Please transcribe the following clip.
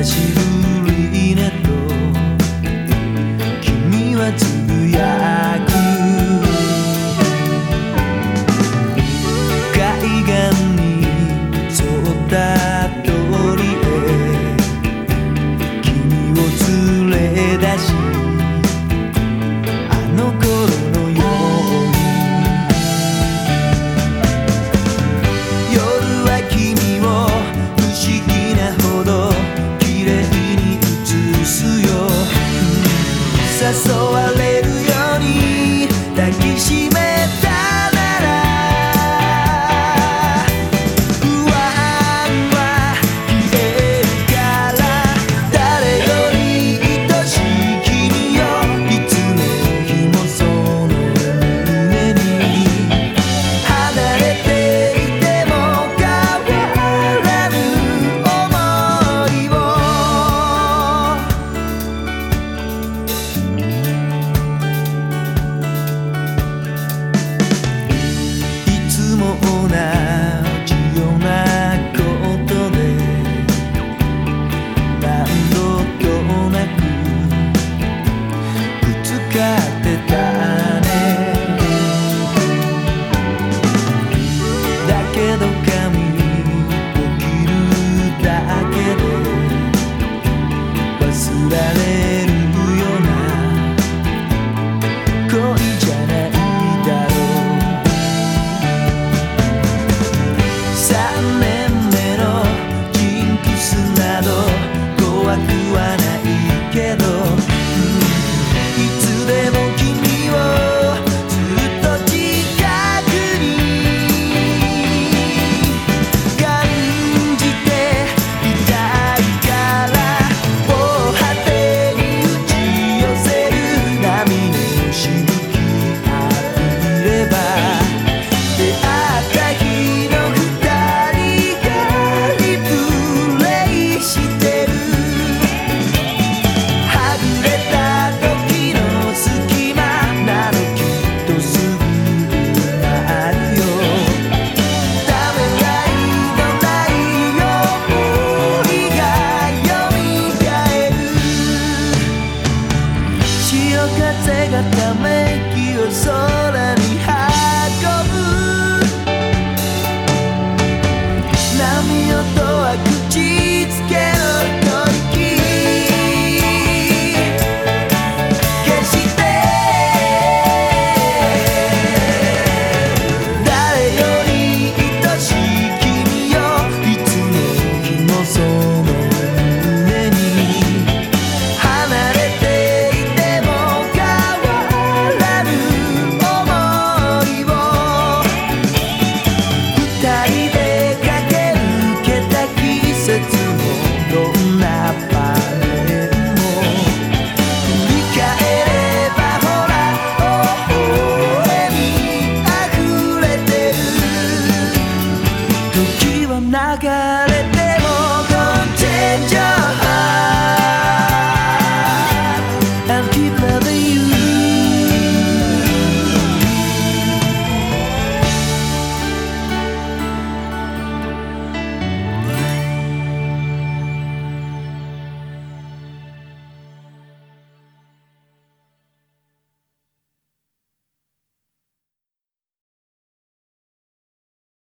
还记。corazón.